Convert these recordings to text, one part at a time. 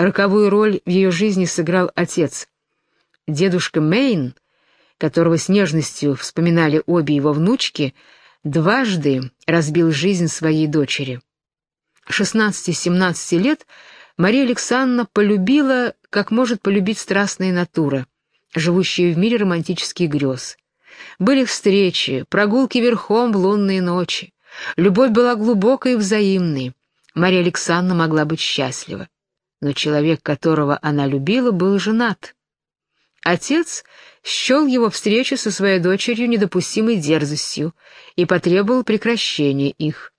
Роковую роль в ее жизни сыграл отец. Дедушка Мейн, которого с нежностью вспоминали обе его внучки, дважды разбил жизнь своей дочери. 16-17 лет Мария Александровна полюбила, как может полюбить страстная натура, живущая в мире романтических грез. Были встречи, прогулки верхом в лунные ночи. Любовь была глубокой и взаимной. Мария Александровна могла быть счастлива. Но человек, которого она любила, был женат. Отец счел его встречу со своей дочерью недопустимой дерзостью и потребовал прекращения их.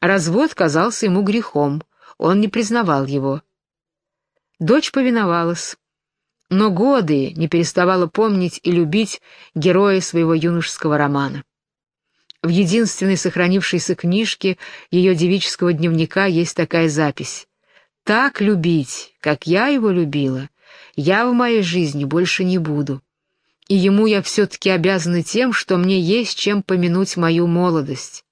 Развод казался ему грехом, он не признавал его. Дочь повиновалась, но годы не переставала помнить и любить героя своего юношеского романа. В единственной сохранившейся книжке ее девического дневника есть такая запись. «Так любить, как я его любила, я в моей жизни больше не буду. И ему я все-таки обязана тем, что мне есть чем помянуть мою молодость.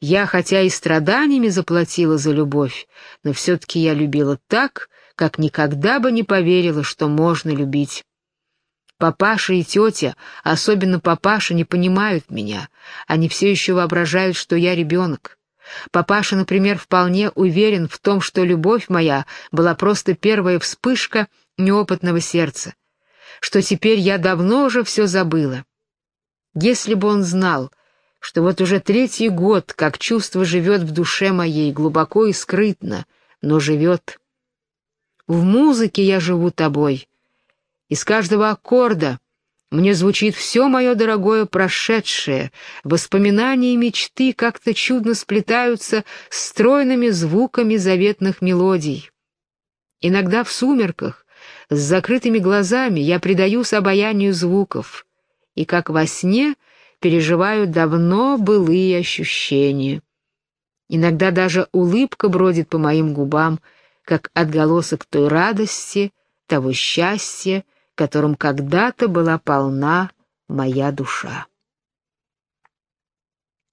Я, хотя и страданиями заплатила за любовь, но все-таки я любила так, как никогда бы не поверила, что можно любить. Папаша и тетя, особенно папаша, не понимают меня. Они все еще воображают, что я ребенок. Папаша, например, вполне уверен в том, что любовь моя была просто первая вспышка неопытного сердца, что теперь я давно уже все забыла. Если бы он знал, что вот уже третий год, как чувство живет в душе моей, глубоко и скрытно, но живет. В музыке я живу тобой. Из каждого аккорда мне звучит все мое дорогое прошедшее, воспоминания и мечты как-то чудно сплетаются с стройными звуками заветных мелодий. Иногда в сумерках, с закрытыми глазами, я предаюсь обаянию звуков, и как во сне переживаю давно былые ощущения. Иногда даже улыбка бродит по моим губам — как отголосок той радости, того счастья, которым когда-то была полна моя душа.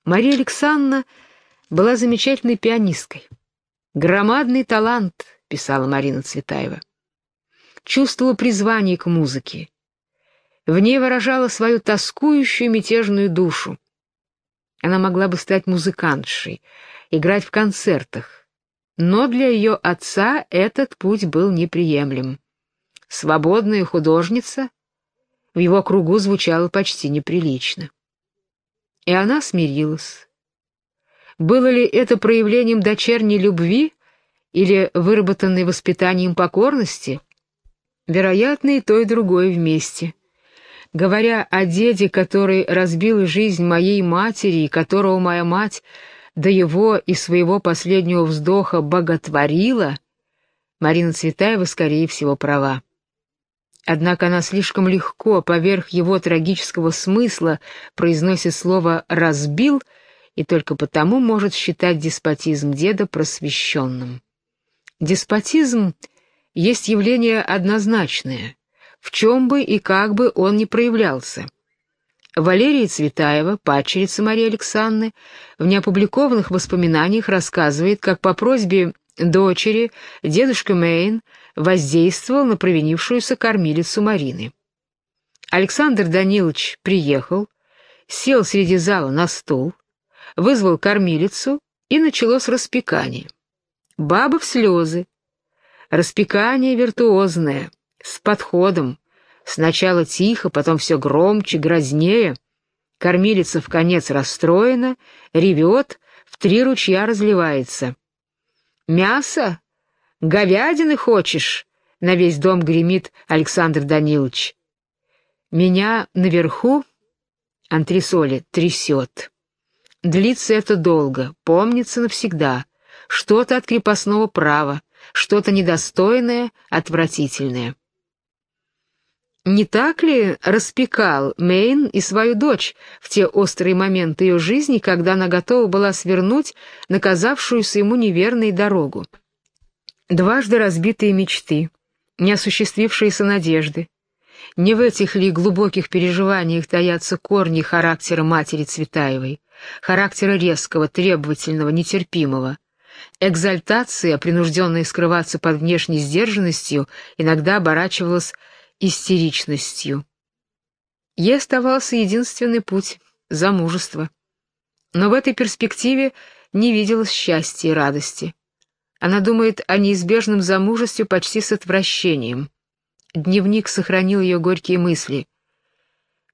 Мария Александровна была замечательной пианисткой. «Громадный талант», — писала Марина Цветаева. Чувствовала призвание к музыке. В ней выражала свою тоскующую мятежную душу. Она могла бы стать музыкантшей, играть в концертах, но для ее отца этот путь был неприемлем. Свободная художница в его кругу звучала почти неприлично. И она смирилась. Было ли это проявлением дочерней любви или выработанной воспитанием покорности? Вероятно, и то, и другое вместе. Говоря о деде, который разбил жизнь моей матери, и которого моя мать до его и своего последнего вздоха боготворила, Марина Цветаева, скорее всего, права. Однако она слишком легко, поверх его трагического смысла, произносит слово «разбил» и только потому может считать деспотизм деда просвещенным. Деспотизм есть явление однозначное, в чем бы и как бы он ни проявлялся. Валерия Цветаева, падчерица Марии Александры, в неопубликованных воспоминаниях рассказывает, как по просьбе дочери дедушка Мейн воздействовал на провинившуюся кормилицу Марины. Александр Данилович приехал, сел среди зала на стул, вызвал кормилицу, и началось распекание. Баба в слезы. Распекание виртуозное, с подходом, Сначала тихо, потом все громче, грознее. Кормилица в конец расстроена, ревет, в три ручья разливается. «Мясо? Говядины хочешь?» — на весь дом гремит Александр Данилович. Меня наверху антресоли трясет. Длится это долго, помнится навсегда. Что-то от крепостного права, что-то недостойное, отвратительное. Не так ли распекал Мейн и свою дочь в те острые моменты ее жизни, когда она готова была свернуть наказавшуюся ему неверной дорогу? Дважды разбитые мечты, неосуществившиеся надежды. Не в этих ли глубоких переживаниях таятся корни характера матери Цветаевой, характера резкого, требовательного, нетерпимого, Экзальтация, принужденная скрываться под внешней сдержанностью, иногда оборачивалась истеричностью. Ей оставался единственный путь — замужество. Но в этой перспективе не виделось счастья и радости. Она думает о неизбежном замужестве почти с отвращением. Дневник сохранил ее горькие мысли.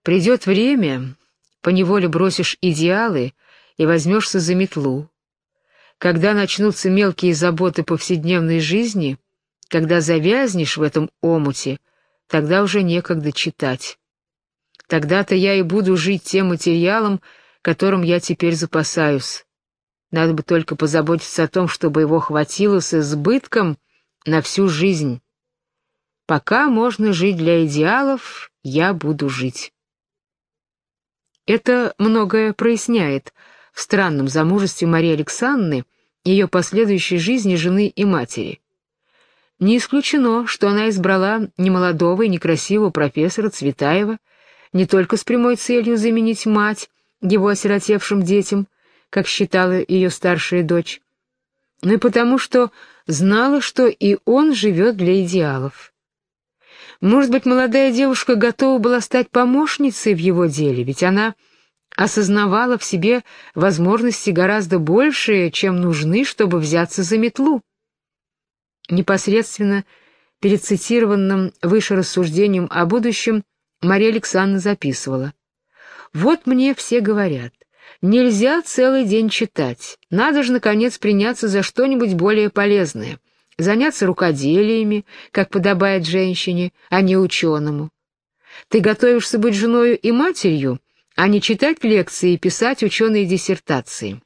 «Придет время, поневоле бросишь идеалы и возьмешься за метлу. Когда начнутся мелкие заботы повседневной жизни, когда завязнешь в этом омуте, тогда уже некогда читать. Тогда-то я и буду жить тем материалом, которым я теперь запасаюсь. Надо бы только позаботиться о том, чтобы его хватило с избытком на всю жизнь. Пока можно жить для идеалов, я буду жить. Это многое проясняет в странном замужестве Марии Александры, ее последующей жизни жены и матери. Не исключено, что она избрала немолодого и некрасивого профессора Цветаева не только с прямой целью заменить мать его осиротевшим детям, как считала ее старшая дочь, но и потому, что знала, что и он живет для идеалов. Может быть, молодая девушка готова была стать помощницей в его деле, ведь она осознавала в себе возможности гораздо большие, чем нужны, чтобы взяться за метлу. Непосредственно перед цитированным выше рассуждением о будущем Мария Александровна записывала. «Вот мне все говорят, нельзя целый день читать, надо же, наконец, приняться за что-нибудь более полезное» заняться рукоделиями, как подобает женщине, а не ученому. Ты готовишься быть женою и матерью, а не читать лекции и писать ученые диссертации.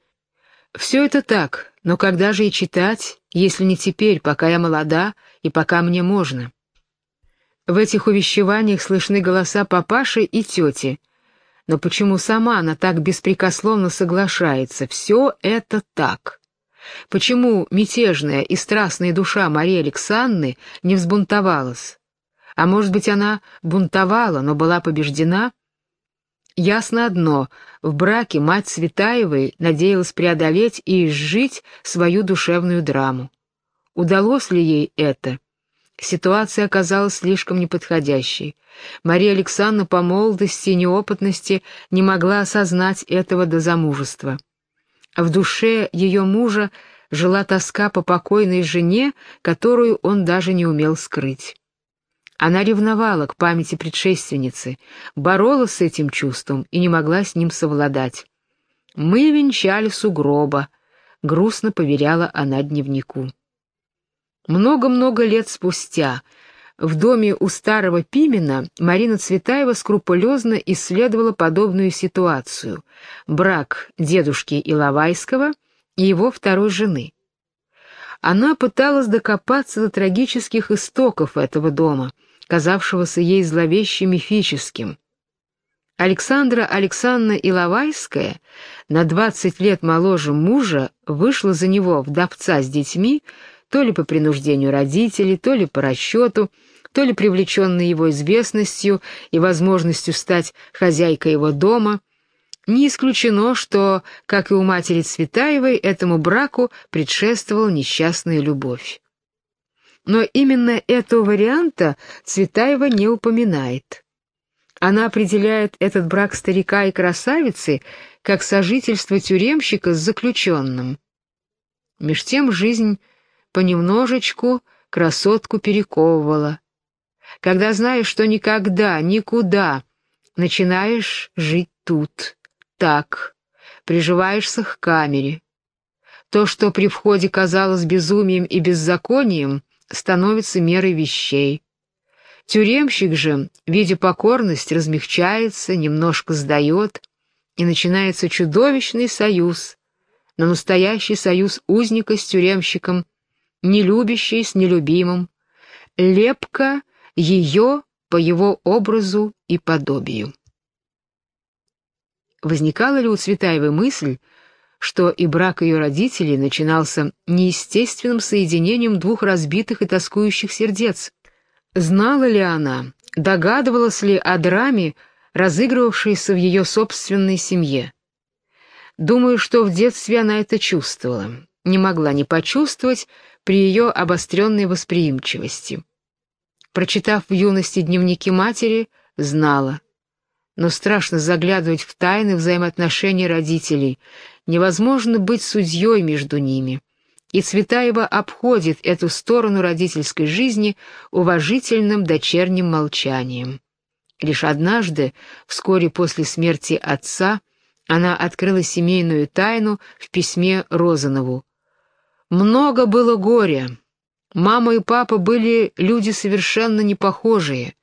Все это так, но когда же и читать, если не теперь, пока я молода и пока мне можно? В этих увещеваниях слышны голоса папаши и тети. Но почему сама она так беспрекословно соглашается? Все это так. Почему мятежная и страстная душа Марии Александры не взбунтовалась? А может быть, она бунтовала, но была побеждена? Ясно одно, в браке мать Светаевой надеялась преодолеть и изжить свою душевную драму. Удалось ли ей это? Ситуация оказалась слишком неподходящей. Мария Александровна по молодости и неопытности не могла осознать этого до замужества. В душе ее мужа жила тоска по покойной жене, которую он даже не умел скрыть. Она ревновала к памяти предшественницы, боролась с этим чувством и не могла с ним совладать. «Мы венчались у гроба», — грустно поверяла она дневнику. Много-много лет спустя в доме у старого Пимена Марина Цветаева скрупулезно исследовала подобную ситуацию — брак дедушки Иловайского и его второй жены. Она пыталась докопаться до трагических истоков этого дома, казавшегося ей зловеще мифическим. Александра Александровна Иловайская, на 20 лет моложе мужа, вышла за него вдовца с детьми, то ли по принуждению родителей, то ли по расчету, то ли привлеченный его известностью и возможностью стать хозяйкой его дома, не исключено, что, как и у матери Цветаевой, этому браку предшествовала несчастная любовь. Но именно этого варианта Цветаева не упоминает. Она определяет этот брак старика и красавицы как сожительство тюремщика с заключенным. Меж тем жизнь понемножечку красотку перековывала, когда знаешь, что никогда, никуда начинаешь жить тут, так, приживаешься к камере. То, что при входе казалось безумием и беззаконием, становится мерой вещей. Тюремщик же, видя покорность, размягчается, немножко сдает, и начинается чудовищный союз, но настоящий союз узника с тюремщиком, нелюбящий с нелюбимым, лепка ее по его образу и подобию. Возникала ли у Цветаевой мысль, что и брак ее родителей начинался неестественным соединением двух разбитых и тоскующих сердец? Знала ли она, догадывалась ли о драме, разыгрывавшейся в ее собственной семье? Думаю, что в детстве она это чувствовала. не могла не почувствовать при ее обостренной восприимчивости. Прочитав в юности дневники матери, знала. Но страшно заглядывать в тайны взаимоотношений родителей, невозможно быть судьей между ними. И Цветаева обходит эту сторону родительской жизни уважительным дочерним молчанием. Лишь однажды, вскоре после смерти отца, она открыла семейную тайну в письме Розанову. «Много было горя. Мама и папа были люди совершенно непохожие.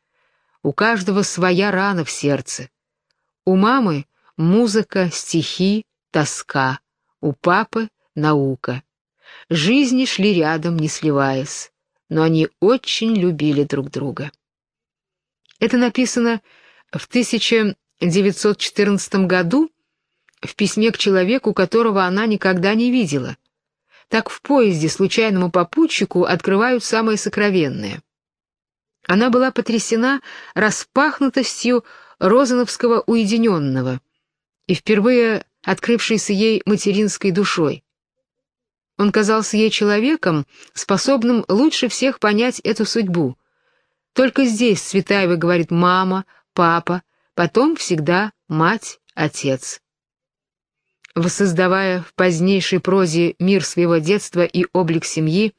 У каждого своя рана в сердце. У мамы музыка, стихи, тоска. У папы наука. Жизни шли рядом, не сливаясь, но они очень любили друг друга. Это написано в 1914 году в письме к человеку, которого она никогда не видела. Так в поезде случайному попутчику открывают самое сокровенное. Она была потрясена распахнутостью Розановского уединенного и впервые открывшейся ей материнской душой. Он казался ей человеком, способным лучше всех понять эту судьбу. Только здесь Цветаева говорит «мама», «папа», потом всегда «мать», «отец». Воссоздавая в позднейшей прозе мир своего детства и облик семьи,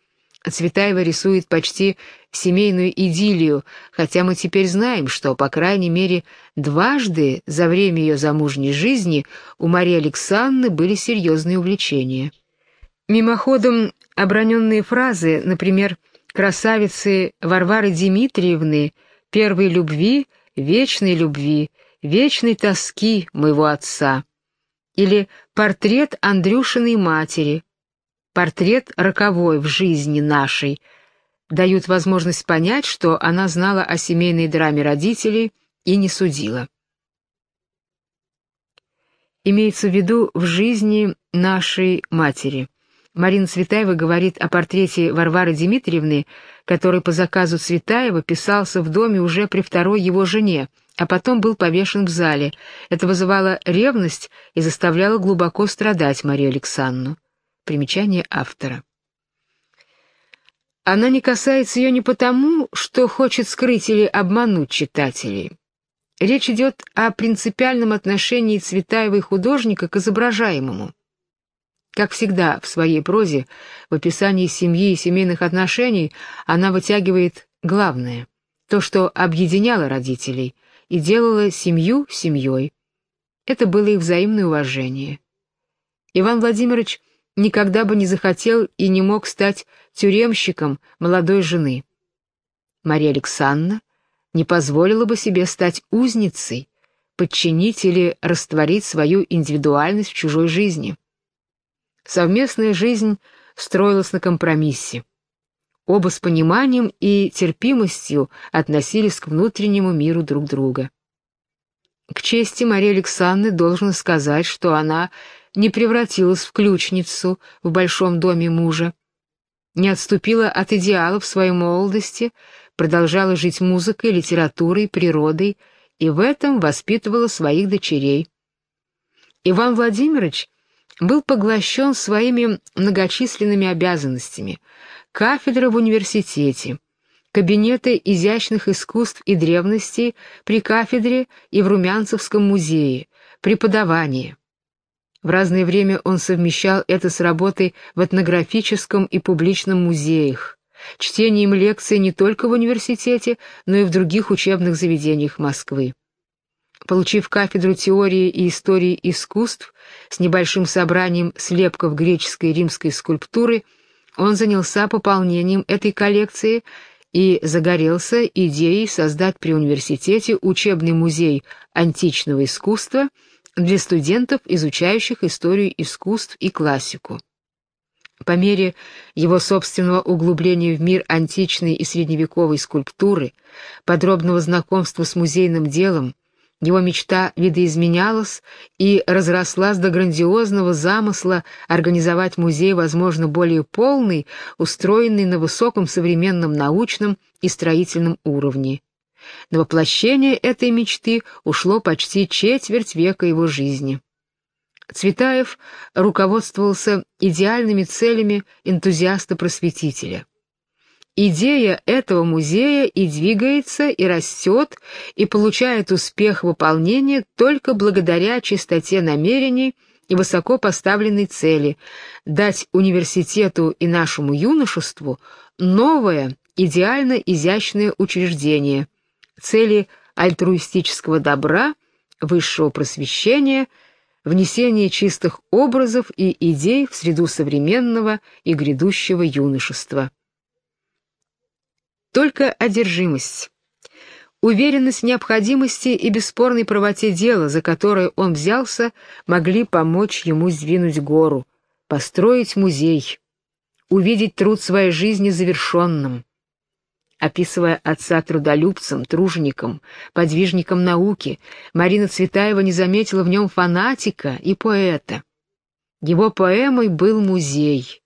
Цветаева рисует почти семейную идиллию, хотя мы теперь знаем, что, по крайней мере, дважды за время ее замужней жизни у Марии Александры были серьезные увлечения. Мимоходом оброненные фразы, например, красавицы Варвары Дмитриевны, первой любви, вечной любви, вечной тоски моего отца, или портрет Андрюшиной матери, портрет роковой в жизни нашей, дают возможность понять, что она знала о семейной драме родителей и не судила. Имеется в виду в жизни нашей матери. Марина Цветаева говорит о портрете Варвары Дмитриевны, который по заказу Цветаева писался в доме уже при второй его жене, а потом был повешен в зале. Это вызывало ревность и заставляло глубоко страдать Марию Александру. Примечание автора. Она не касается ее не потому, что хочет скрыть или обмануть читателей. Речь идет о принципиальном отношении Цветаевой художника к изображаемому. Как всегда в своей прозе, в описании семьи и семейных отношений она вытягивает главное — то, что объединяло родителей и делало семью семьей. Это было их взаимное уважение. Иван Владимирович никогда бы не захотел и не мог стать тюремщиком молодой жены. Мария Александровна не позволила бы себе стать узницей, подчинить или растворить свою индивидуальность в чужой жизни. Совместная жизнь строилась на компромиссе. Оба с пониманием и терпимостью относились к внутреннему миру друг друга. К чести Марии Александры должен сказать, что она не превратилась в ключницу в большом доме мужа, не отступила от идеалов своей молодости, продолжала жить музыкой, литературой, природой и в этом воспитывала своих дочерей. Иван Владимирович был поглощен своими многочисленными обязанностями, кафедра в университете, кабинеты изящных искусств и древностей при кафедре и в Румянцевском музее, преподавание. В разное время он совмещал это с работой в этнографическом и публичном музеях, чтением лекций не только в университете, но и в других учебных заведениях Москвы. Получив кафедру теории и истории искусств с небольшим собранием слепков греческой и римской скульптуры, он занялся пополнением этой коллекции и загорелся идеей создать при университете учебный музей античного искусства – для студентов, изучающих историю искусств и классику. По мере его собственного углубления в мир античной и средневековой скульптуры, подробного знакомства с музейным делом, его мечта видоизменялась и разрослась до грандиозного замысла организовать музей, возможно, более полный, устроенный на высоком современном научном и строительном уровне. На воплощение этой мечты ушло почти четверть века его жизни. Цветаев руководствовался идеальными целями энтузиаста-просветителя. Идея этого музея и двигается, и растет, и получает успех выполнения только благодаря чистоте намерений и высоко поставленной цели дать университету и нашему юношеству новое, идеально изящное учреждение, цели альтруистического добра, высшего просвещения, внесения чистых образов и идей в среду современного и грядущего юношества. Только одержимость, уверенность в необходимости и бесспорной правоте дела, за которое он взялся, могли помочь ему сдвинуть гору, построить музей, увидеть труд своей жизни завершенным. Описывая отца трудолюбцем, тружеником, подвижником науки, Марина Цветаева не заметила в нем фанатика и поэта. Его поэмой был музей.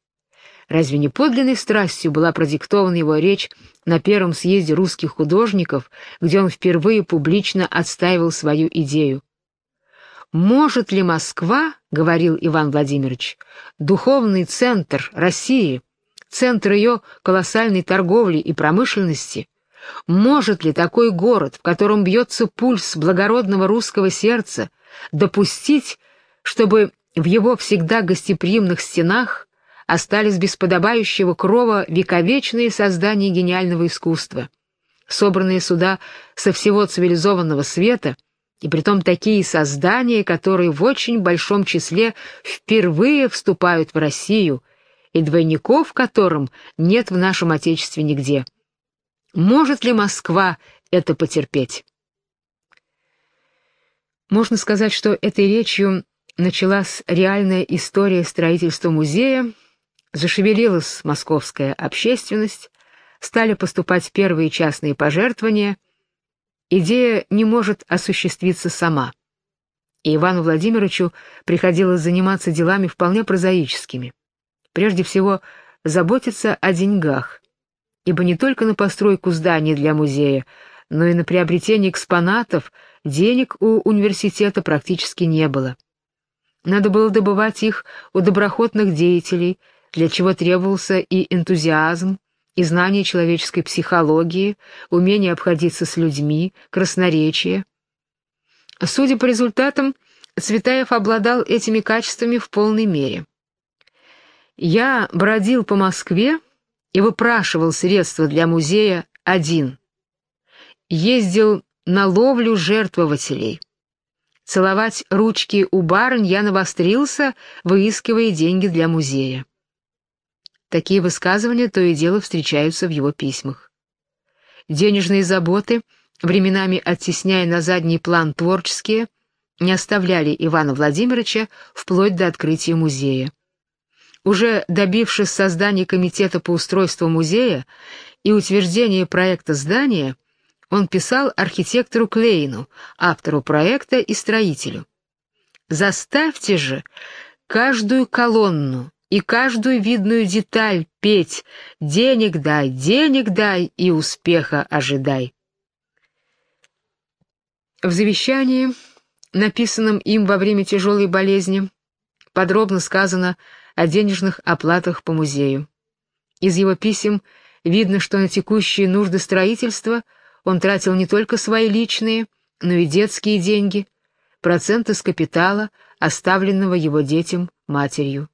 Разве не подлинной страстью была продиктована его речь на первом съезде русских художников, где он впервые публично отстаивал свою идею? «Может ли Москва, — говорил Иван Владимирович, — духовный центр России, центр ее колоссальной торговли и промышленности, может ли такой город, в котором бьется пульс благородного русского сердца, допустить, чтобы в его всегда гостеприимных стенах остались без подобающего крова вековечные создания гениального искусства, собранные сюда со всего цивилизованного света, и притом такие создания, которые в очень большом числе впервые вступают в Россию, и двойников которым нет в нашем Отечестве нигде. Может ли Москва это потерпеть? Можно сказать, что этой речью началась реальная история строительства музея, Зашевелилась московская общественность, стали поступать первые частные пожертвования. Идея не может осуществиться сама. И Ивану Владимировичу приходилось заниматься делами вполне прозаическими. Прежде всего, заботиться о деньгах, ибо не только на постройку здания для музея, но и на приобретение экспонатов денег у университета практически не было. Надо было добывать их у доброхотных деятелей, для чего требовался и энтузиазм, и знание человеческой психологии, умение обходиться с людьми, красноречие. Судя по результатам, Цветаев обладал этими качествами в полной мере. Я бродил по Москве и выпрашивал средства для музея один. Ездил на ловлю жертвователей. Целовать ручки у барынь я навострился, выискивая деньги для музея. Такие высказывания то и дело встречаются в его письмах. Денежные заботы, временами оттесняя на задний план творческие, не оставляли Ивана Владимировича вплоть до открытия музея. Уже добившись создания комитета по устройству музея и утверждения проекта здания, он писал архитектору Клейну, автору проекта и строителю. «Заставьте же каждую колонну, и каждую видную деталь петь «Денег дай, денег дай и успеха ожидай». В завещании, написанном им во время тяжелой болезни, подробно сказано о денежных оплатах по музею. Из его писем видно, что на текущие нужды строительства он тратил не только свои личные, но и детские деньги, проценты с капитала, оставленного его детям матерью.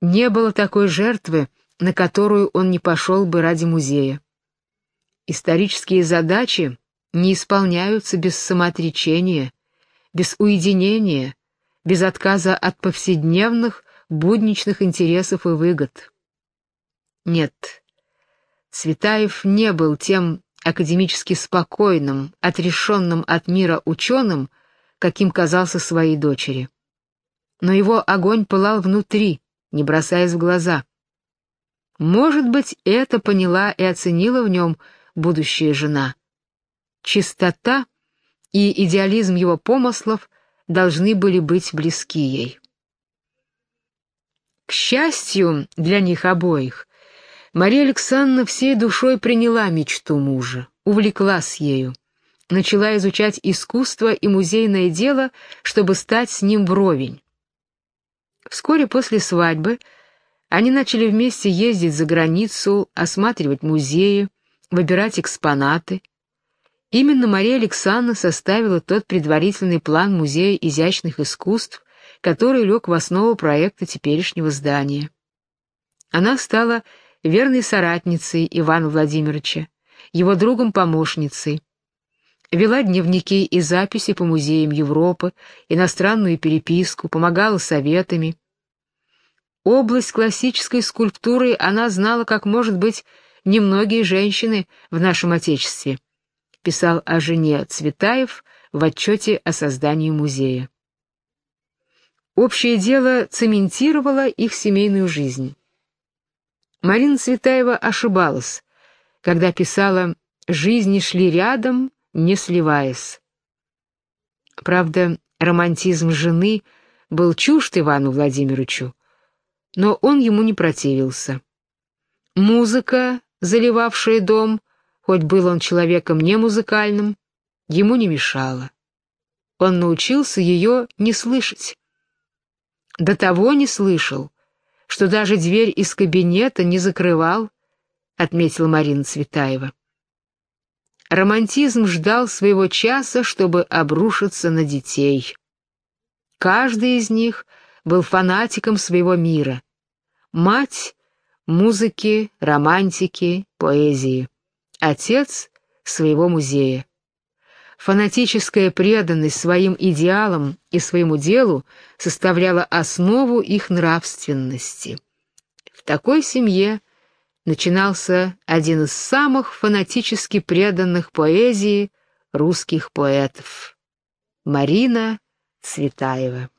Не было такой жертвы, на которую он не пошел бы ради музея. Исторические задачи не исполняются без самоотречения, без уединения, без отказа от повседневных, будничных интересов и выгод. Нет, Цветаев не был тем академически спокойным, отрешенным от мира ученым, каким казался своей дочери. Но его огонь пылал внутри, не бросаясь в глаза. Может быть, это поняла и оценила в нем будущая жена. Чистота и идеализм его помыслов должны были быть близки ей. К счастью для них обоих, Мария Александровна всей душой приняла мечту мужа, увлеклась ею, начала изучать искусство и музейное дело, чтобы стать с ним вровень. Вскоре после свадьбы они начали вместе ездить за границу, осматривать музеи, выбирать экспонаты. Именно Мария Александровна составила тот предварительный план Музея изящных искусств, который лег в основу проекта теперешнего здания. Она стала верной соратницей Ивана Владимировича, его другом-помощницей, вела дневники и записи по музеям Европы, иностранную переписку, помогала советами. Область классической скульптуры она знала, как, может быть, немногие женщины в нашем Отечестве, писал о жене Цветаев в отчете о создании музея. Общее дело цементировало их семейную жизнь. Марина Цветаева ошибалась, когда писала «Жизни шли рядом, не сливаясь». Правда, романтизм жены был чужд Ивану Владимировичу, но он ему не противился. Музыка, заливавшая дом, хоть был он человеком не музыкальным, ему не мешала. Он научился ее не слышать. До того не слышал, что даже дверь из кабинета не закрывал, отметила Марина Цветаева. Романтизм ждал своего часа, чтобы обрушиться на детей. Каждый из них был фанатиком своего мира. Мать — музыки, романтики, поэзии. Отец — своего музея. Фанатическая преданность своим идеалам и своему делу составляла основу их нравственности. В такой семье начинался один из самых фанатически преданных поэзии русских поэтов — Марина Цветаева.